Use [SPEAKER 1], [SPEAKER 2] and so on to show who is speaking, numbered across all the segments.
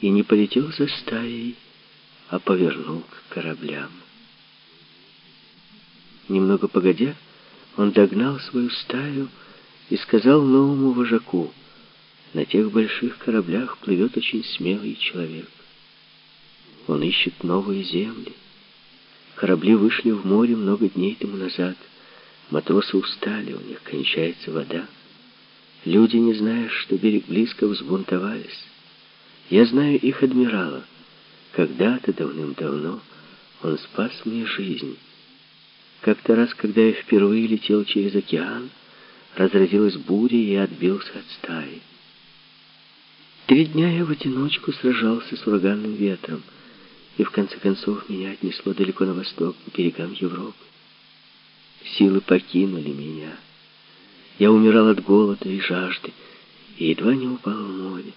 [SPEAKER 1] и не полетел за стаей, а повернул к кораблям. Немного погодя, он догнал свою стаю и сказал новому вожаку, «На тех больших кораблях плывет очень смелый человек. Он ищет новые земли. Корабли вышли в море много дней тому назад. Матросы устали, у них кончается вода. Люди, не зная, что берег близко, взбунтовались. Я знаю их адмирала. Когда-то, давным-давно, он спас мне жизнь. Как-то раз, когда я впервые летел через океан, разразилась буря, и отбился от стаи. Три дня я в одиночку сражался с ураганным ветром, и в конце концов меня отнесло далеко на восток, к берегам Европы. Силы покинули меня. Я умирал от голода и жажды, и едва не упал в море.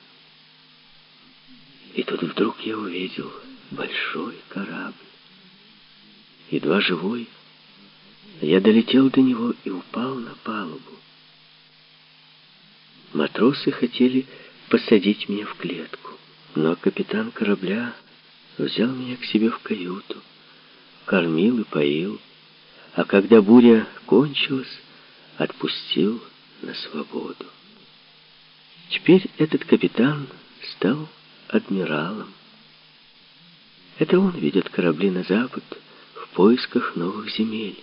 [SPEAKER 1] И тут вдруг я увидел большой корабль. Едва живой, я долетел до него и упал на палубу. Матросы хотели посадить меня в клетку, но капитан корабля взял меня к себе в каюту, кормил и поил, а когда буря кончилась, отпустил на свободу. Теперь этот капитан стал адмиралом. Это он ведет корабли на запад в поисках новых земель.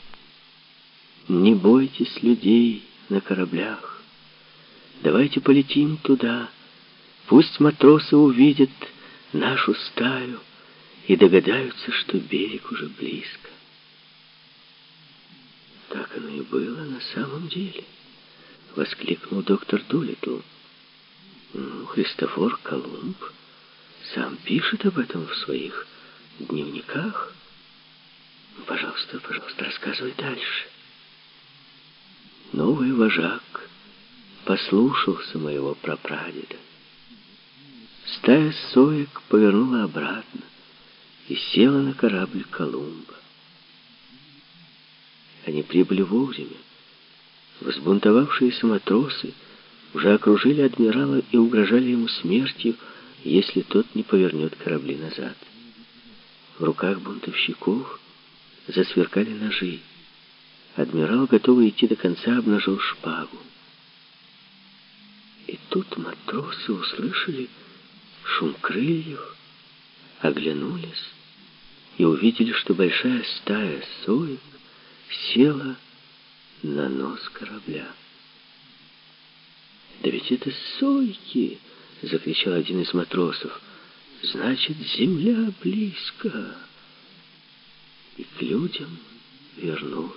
[SPEAKER 1] Не бойтесь людей на кораблях. Давайте полетим туда. Пусть матросы увидят нашу стаю и догадаются, что берег уже близко. Так оно и было на самом деле, воскликнул доктор Дулитл. Ну, Христофор Колумб сам пишет об этом в своих дневниках. Пожалуйста, пожалуйста, рассказывай дальше. Новый вожак послушался моего прапрадеда. Стая соек повернула обратно и села на корабль Колумба. Они прибыли вовремя. Возбунтовавшиеся матросы уже окружили адмирала и угрожали ему смертью, если тот не повернет корабли назад. В руках бунтовщиков засверкали ножи. Адмирал, готовый идти до конца, обнажил шпагу. И тут матросы услышали шум крыльев, оглянулись и увидели, что большая стая соек села на нос корабля. «Да ведь это сойки!» — закричал один из матросов. «Значит, земля близко!» И к людям вернулась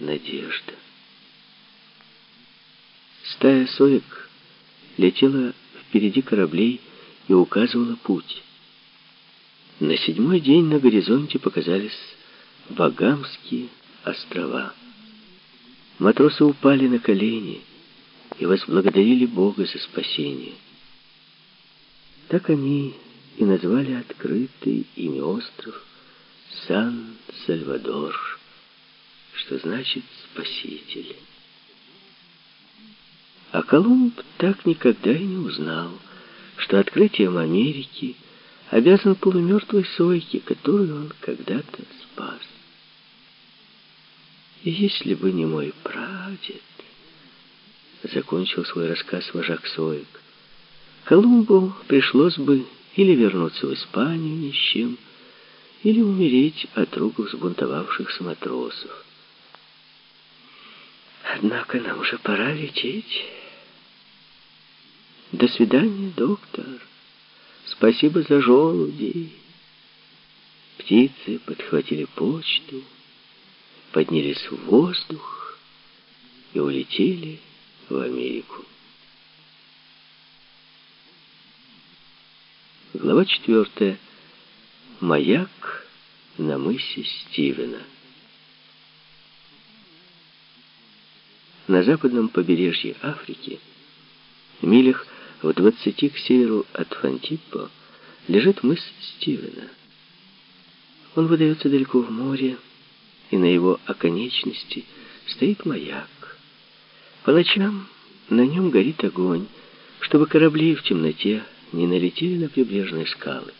[SPEAKER 1] надежда. Стая соек летела впереди кораблей и указывала путь. На седьмой день на горизонте показались Багамские острова. Матросы упали на колени и возблагодарили Бога за спасение. Так они и назвали открытый ими остров Сан-Сальвадор что значит «спаситель». А Колумб так никогда и не узнал, что открытием Америки обязан полумертвой сойке, которую он когда-то спас. И если бы не мой прадед, закончил свой рассказ вожак соек, Колумбу пришлось бы или вернуться в Испанию ни с чем, или умереть от рук взбунтовавшихся матросов. Однако нам уже пора лететь. До свидания, доктор. Спасибо за желудей. Птицы подхватили почту, поднялись в воздух и улетели в Америку. Глава четвертая. Маяк на мысе Стивена. На западном побережье Африки, милях в двадцати к северу от Фантиппо, лежит мыс Стивена. Он выдается далеко в море, и на его оконечности стоит маяк. По ночам на нем горит огонь, чтобы корабли в темноте не налетели на прибрежные скалы.